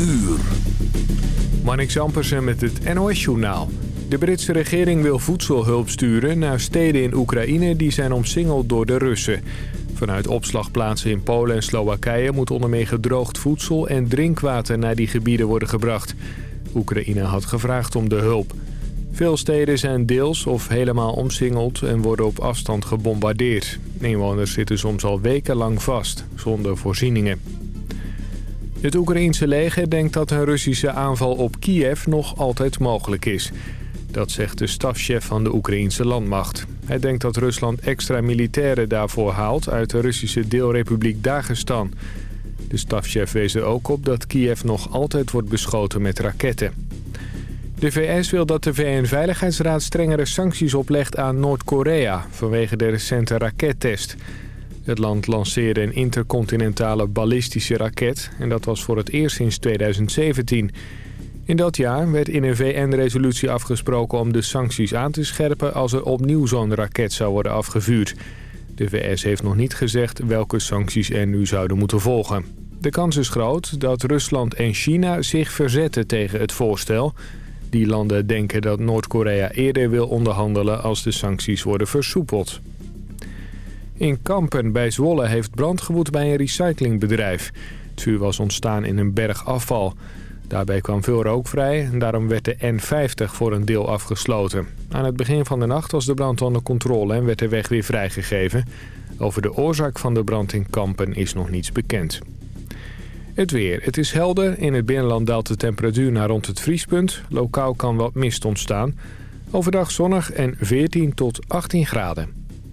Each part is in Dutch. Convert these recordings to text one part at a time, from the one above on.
uur. Marnik Zampersen met het NOS-journaal. De Britse regering wil voedselhulp sturen naar steden in Oekraïne... die zijn omsingeld door de Russen. Vanuit opslagplaatsen in Polen en Slowakije... moet onder meer gedroogd voedsel en drinkwater naar die gebieden worden gebracht. Oekraïne had gevraagd om de hulp. Veel steden zijn deels of helemaal omsingeld en worden op afstand gebombardeerd. Inwoners zitten soms al wekenlang vast, zonder voorzieningen. Het Oekraïense leger denkt dat een Russische aanval op Kiev nog altijd mogelijk is. Dat zegt de stafchef van de Oekraïense landmacht. Hij denkt dat Rusland extra militairen daarvoor haalt uit de Russische deelrepubliek Dagestan. De stafchef wees er ook op dat Kiev nog altijd wordt beschoten met raketten. De VS wil dat de VN-veiligheidsraad strengere sancties oplegt aan Noord-Korea... vanwege de recente rakettest. Het land lanceerde een intercontinentale ballistische raket... en dat was voor het eerst sinds 2017. In dat jaar werd in een VN-resolutie afgesproken om de sancties aan te scherpen... als er opnieuw zo'n raket zou worden afgevuurd. De VS heeft nog niet gezegd welke sancties er nu zouden moeten volgen. De kans is groot dat Rusland en China zich verzetten tegen het voorstel... Die landen denken dat Noord-Korea eerder wil onderhandelen als de sancties worden versoepeld. In Kampen bij Zwolle heeft brand gewoed bij een recyclingbedrijf. Het vuur was ontstaan in een berg afval. Daarbij kwam veel rook vrij en daarom werd de N50 voor een deel afgesloten. Aan het begin van de nacht was de brand onder controle en werd de weg weer vrijgegeven. Over de oorzaak van de brand in Kampen is nog niets bekend. Het weer. Het is helder. In het binnenland daalt de temperatuur naar rond het vriespunt. Lokaal kan wat mist ontstaan. Overdag zonnig en 14 tot 18 graden.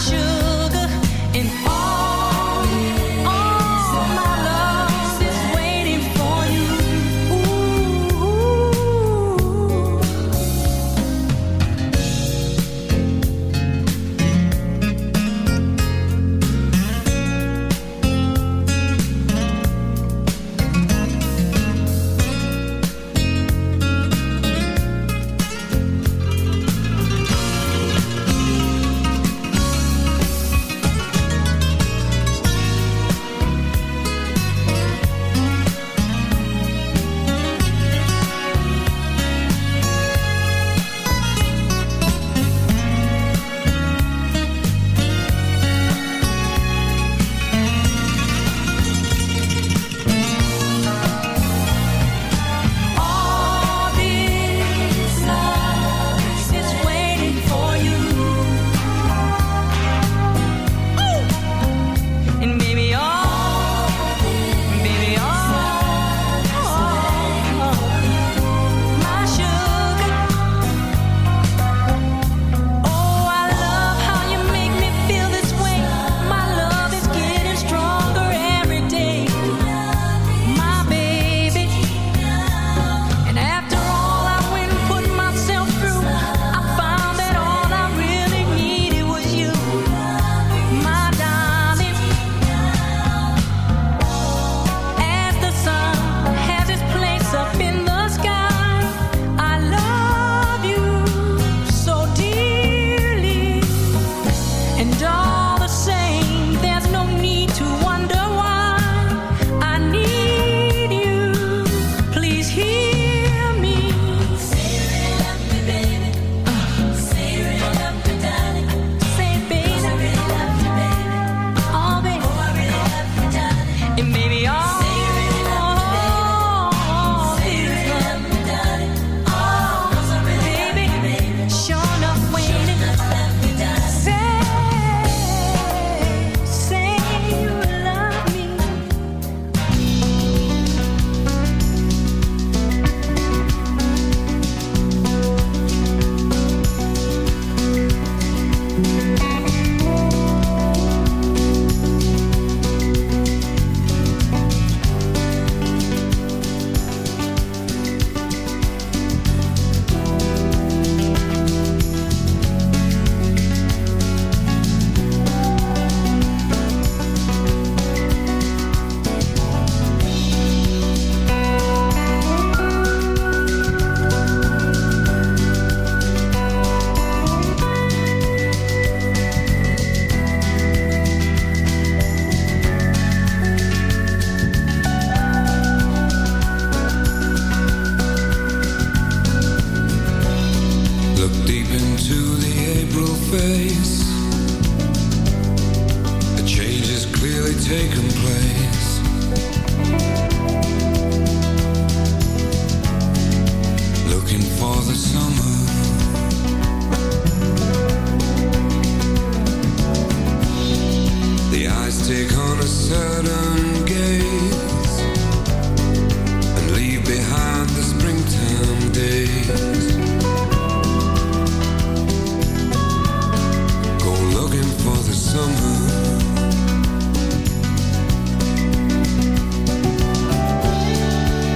should.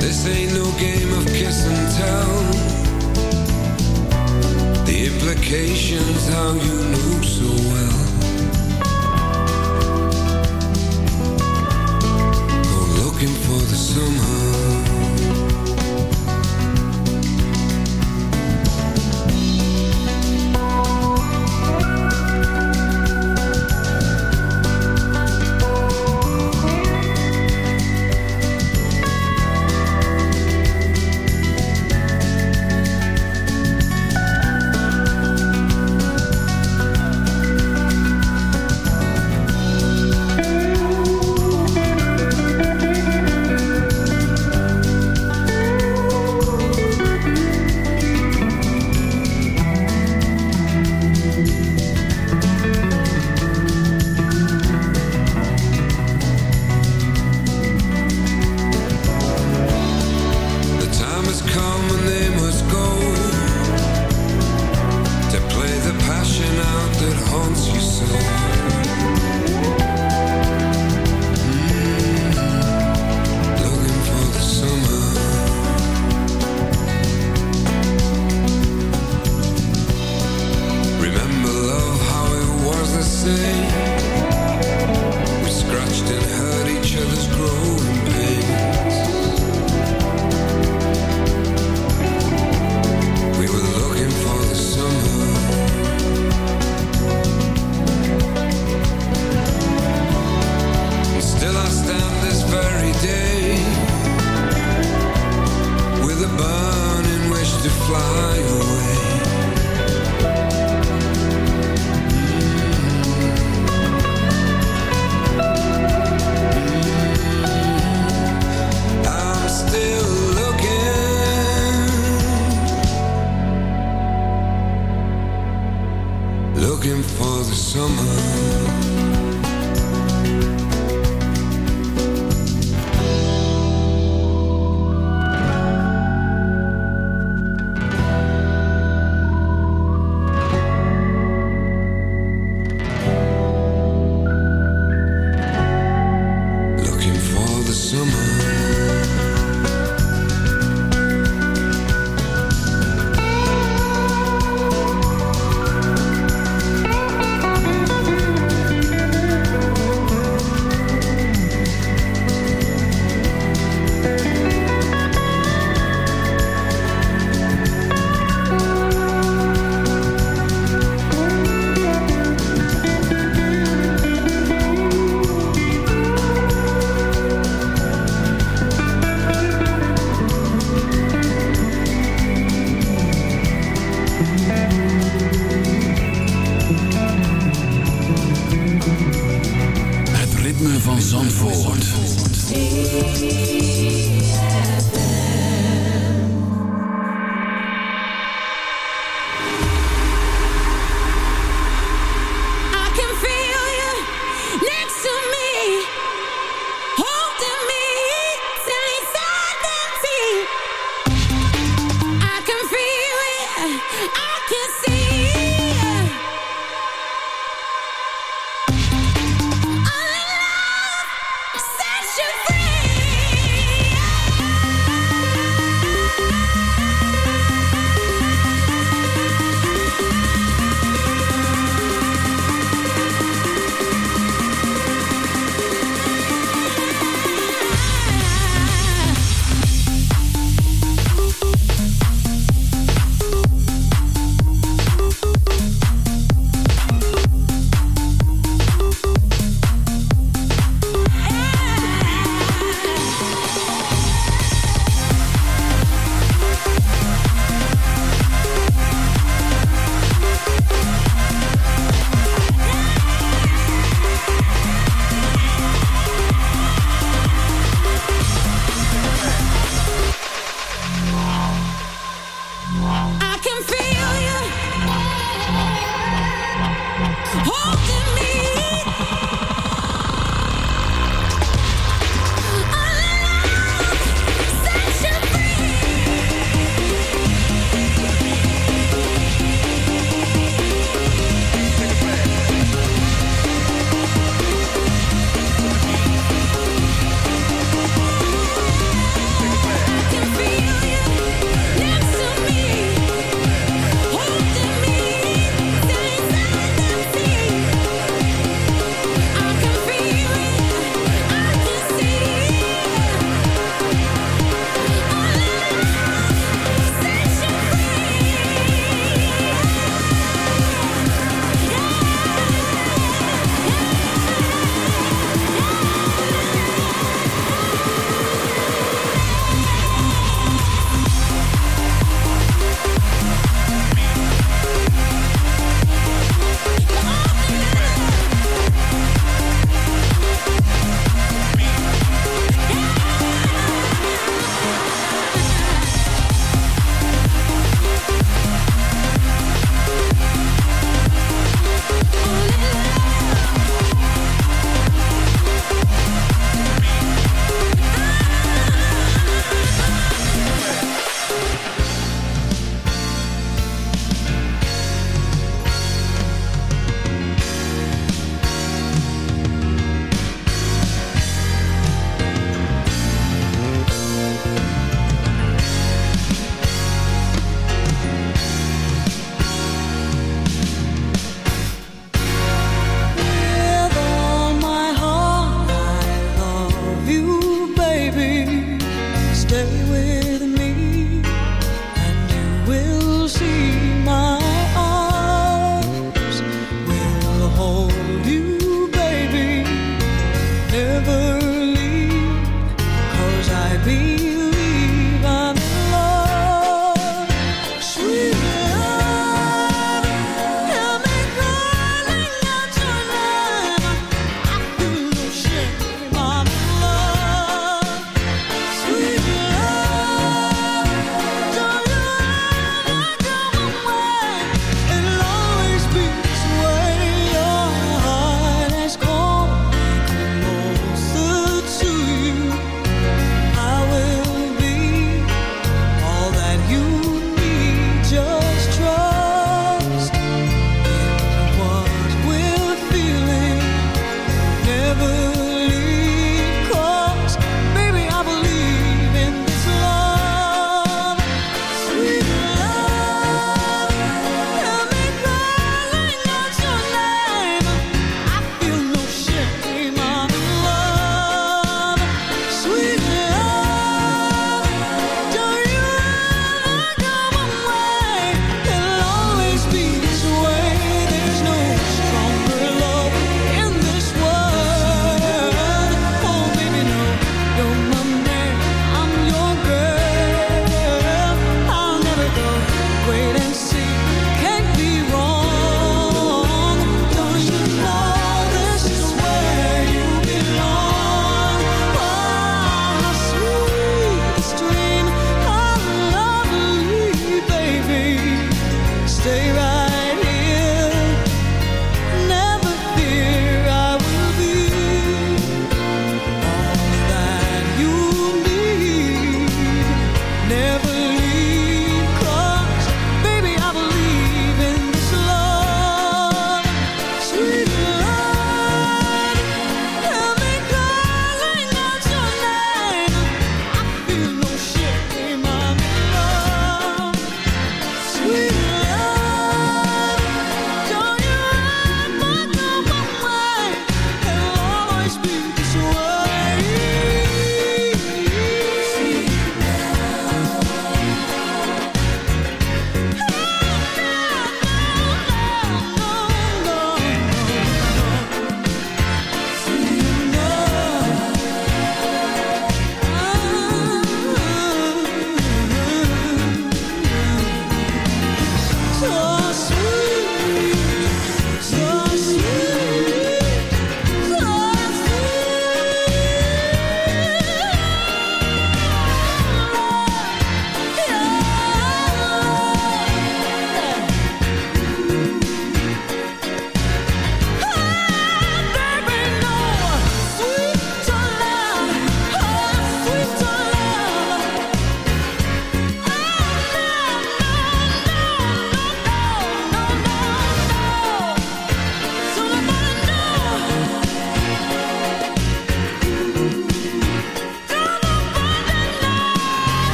this ain't no game implications how you knew. climb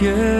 Dieu.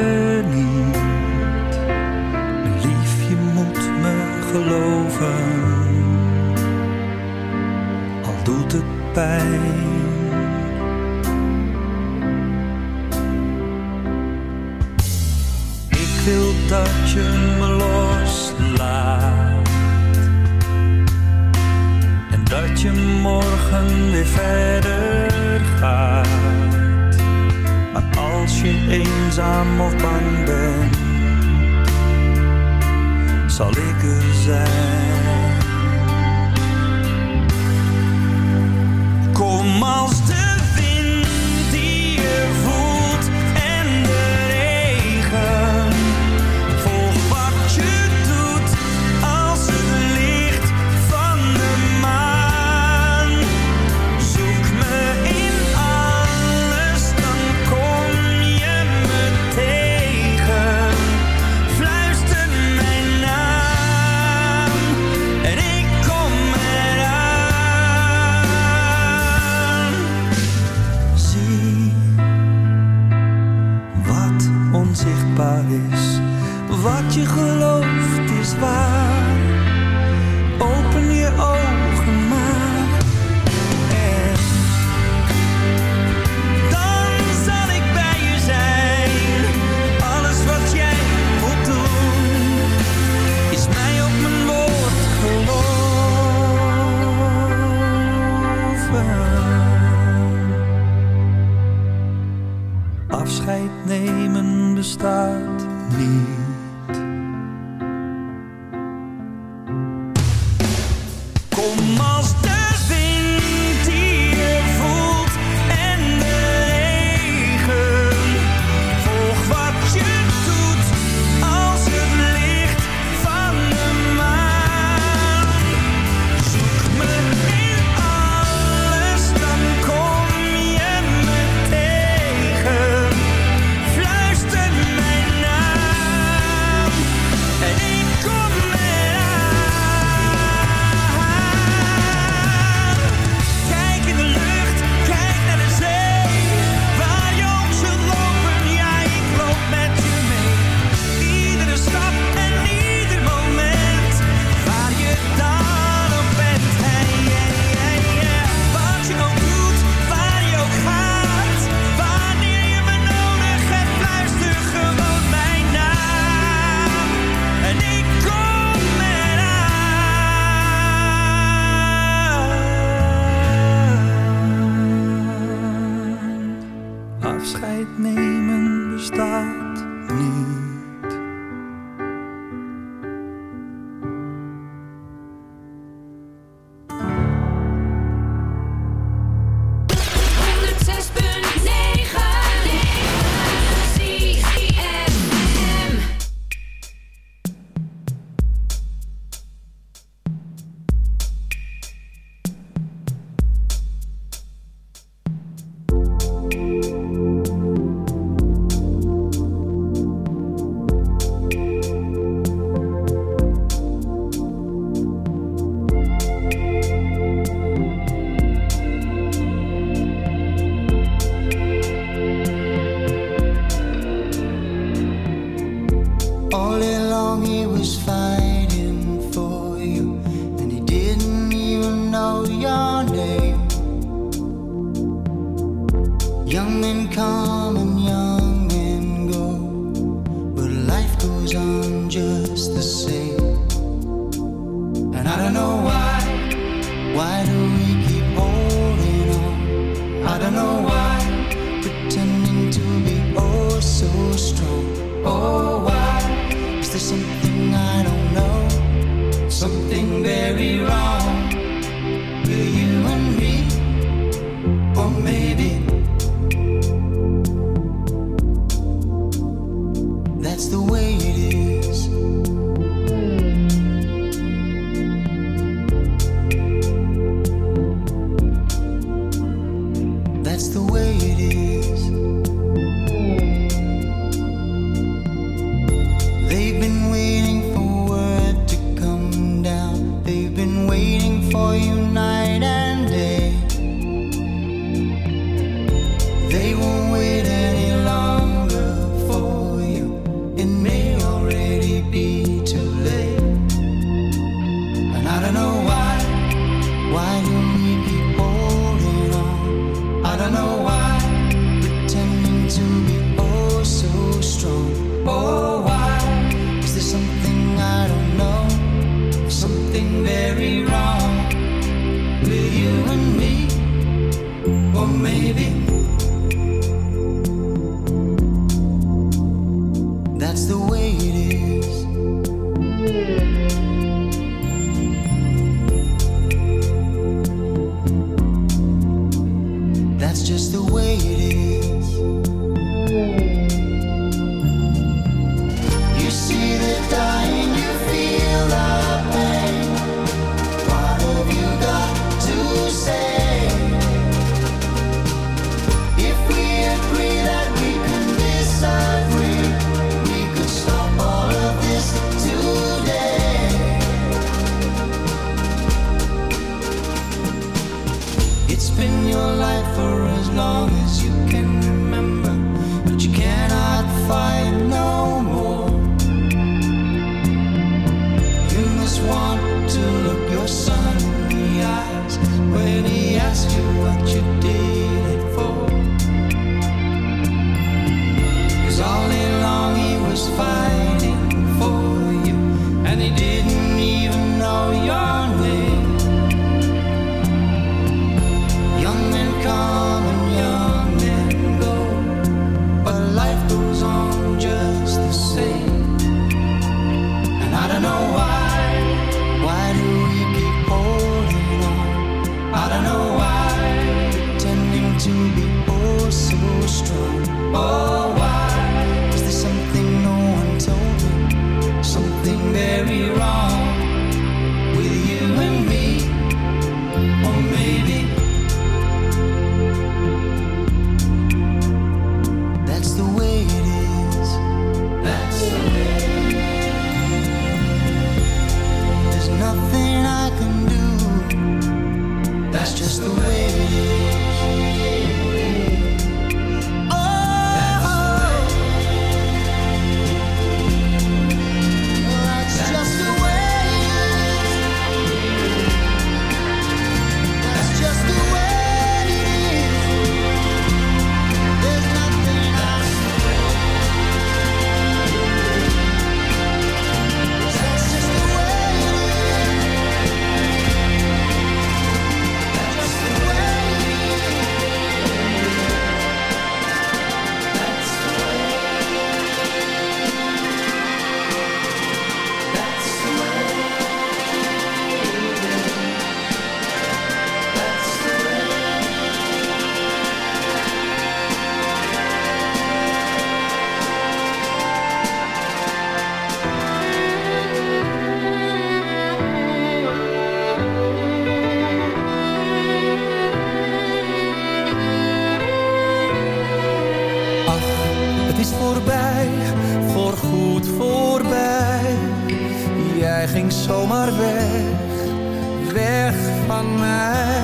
jij ging zomaar weg, weg van mij.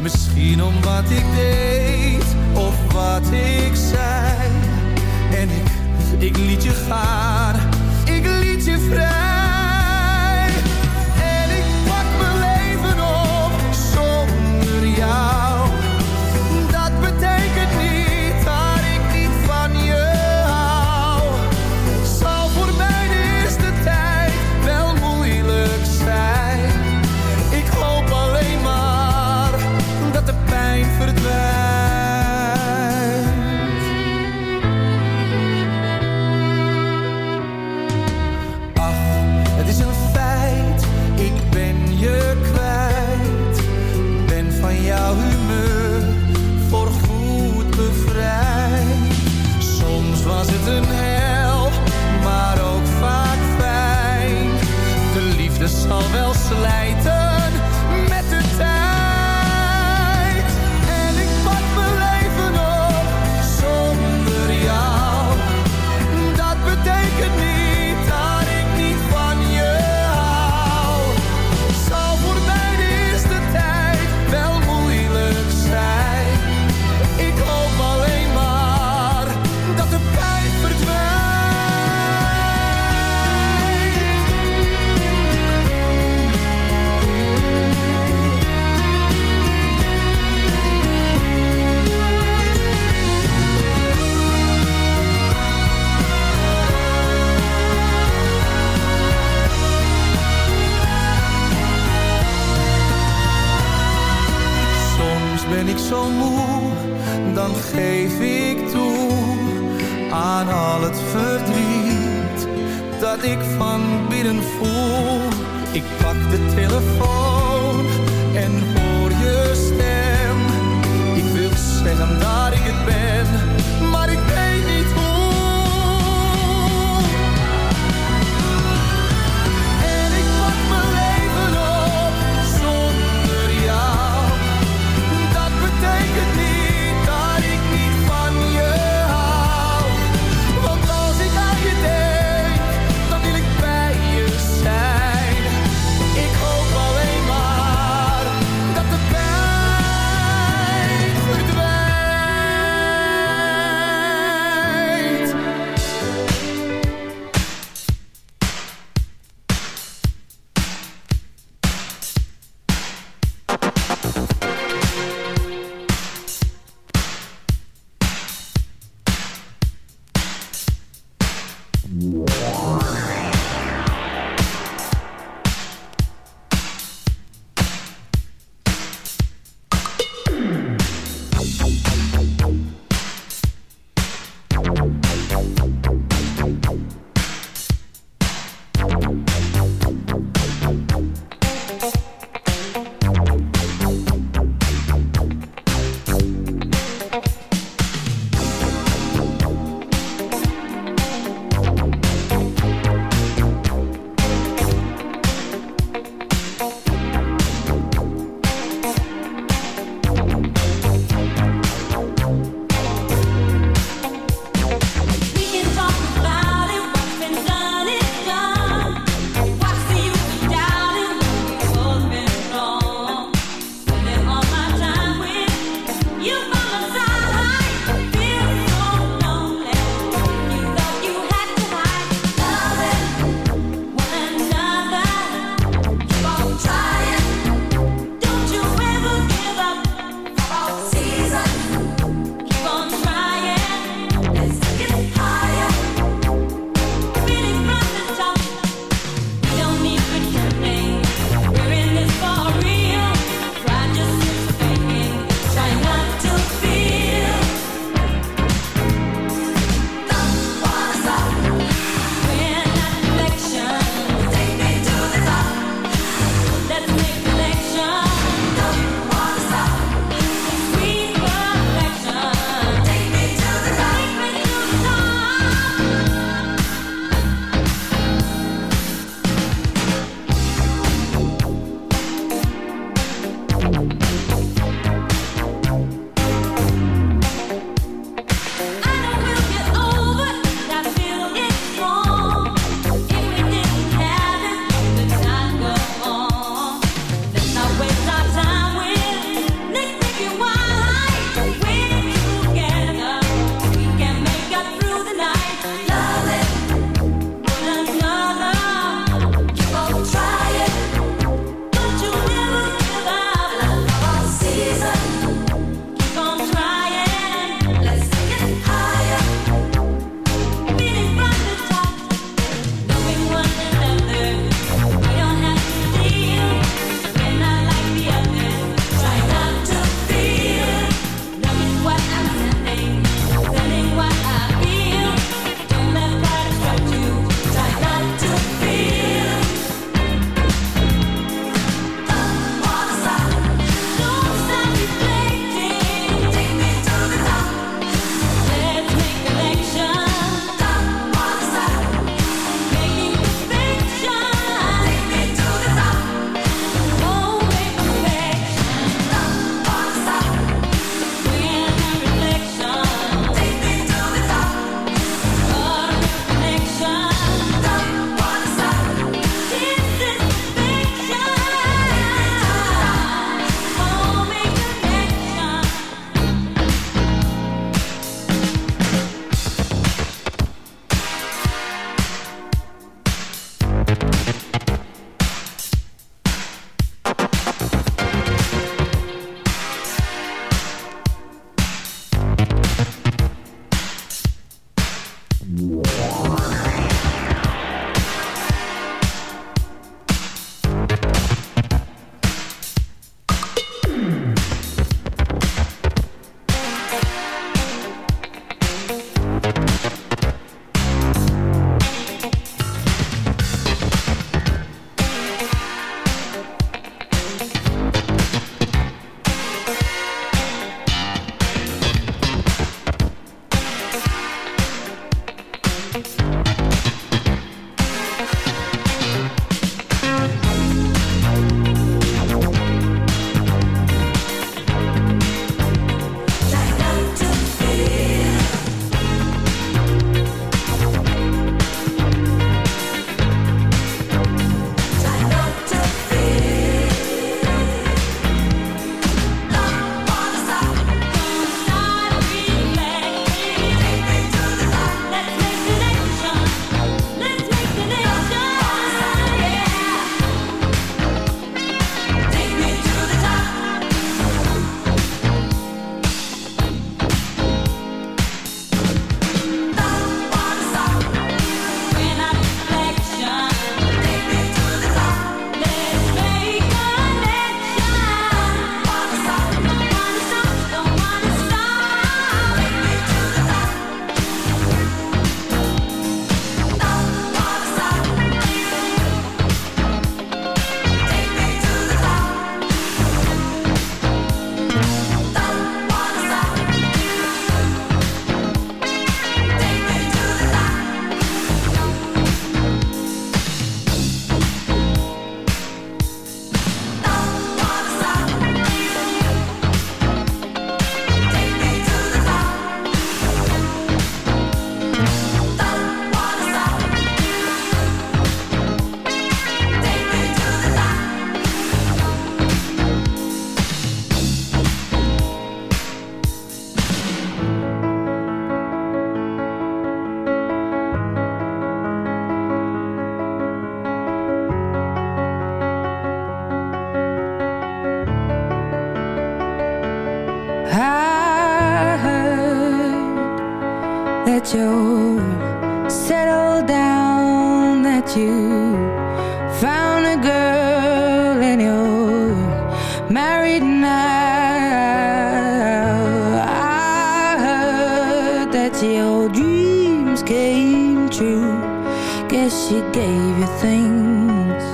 Misschien om wat ik deed of wat ik zei. En ik, ik liet je gaan moe, dan geef ik toe aan al het verdriet dat ik van binnen voel. Ik pak de telefoon en hoor je stem. Ik wil zeggen dat that your dreams came true. Guess she gave you things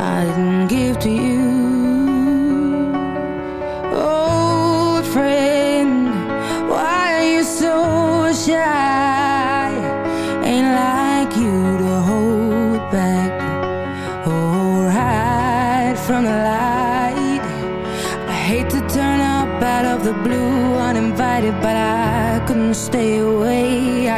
I didn't give to you.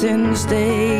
since day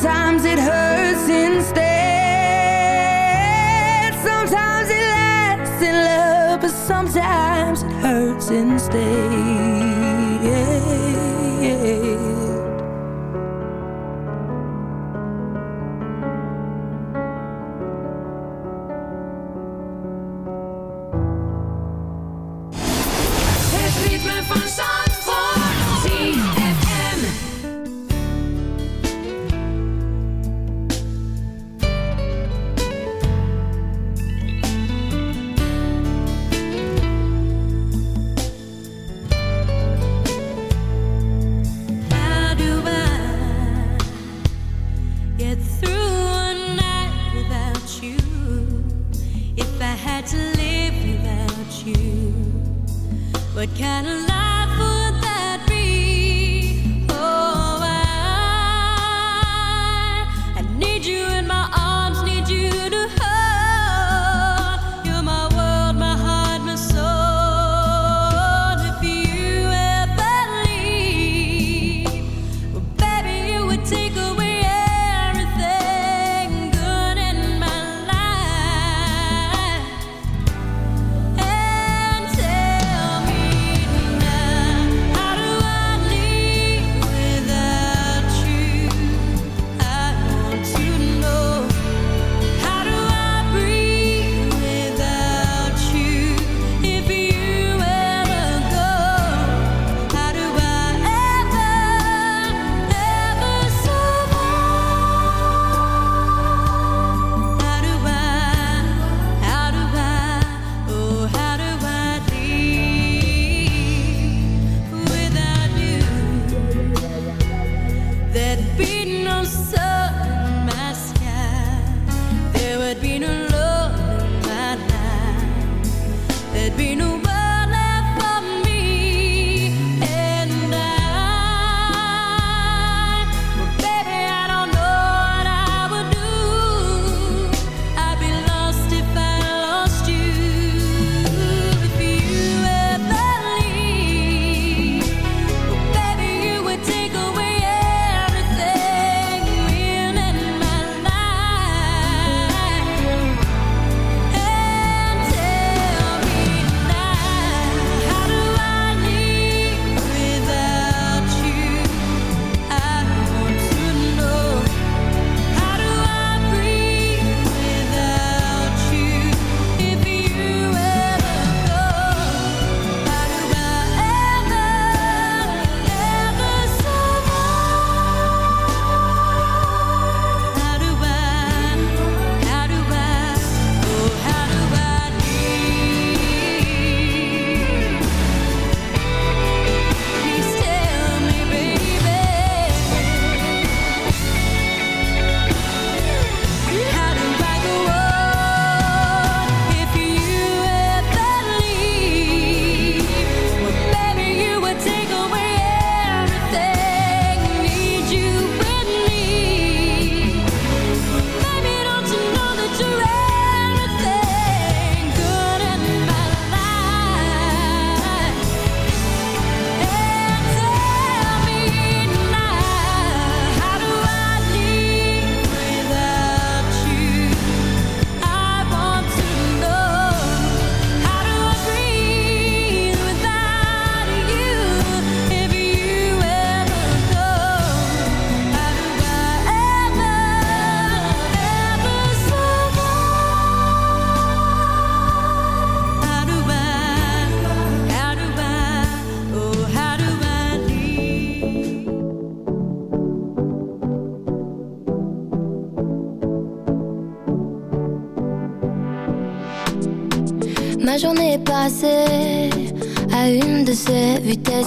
Sometimes it hurts instead. Sometimes it lasts in love, but sometimes it hurts instead.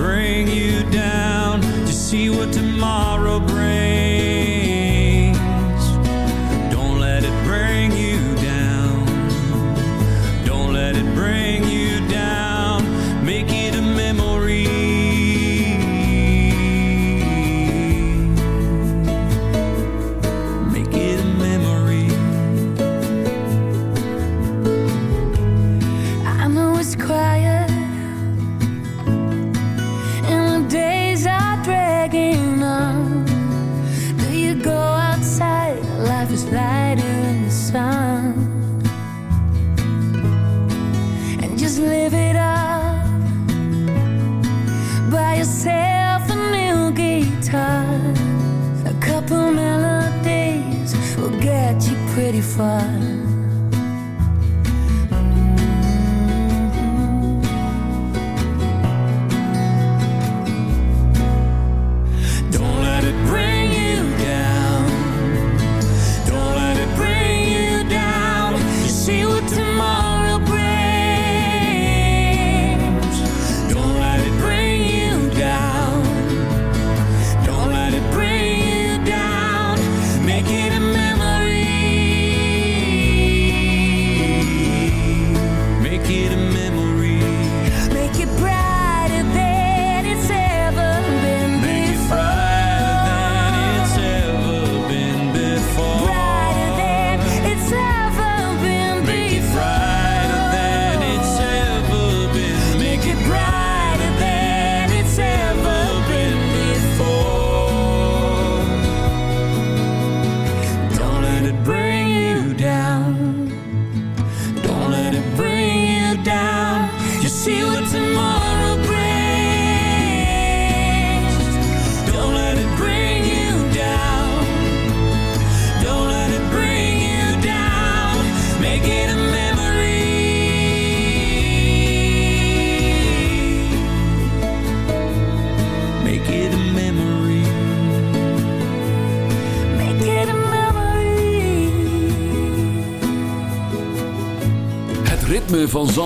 bring you down to see what tomorrow brings.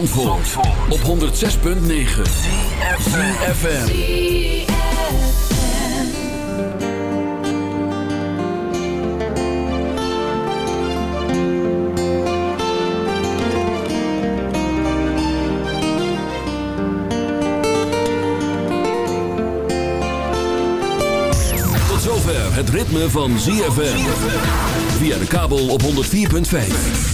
Zandvoort, Zandvoort. op 106.9 ZFM Tot zover het ritme van ZFM via de kabel op 104.5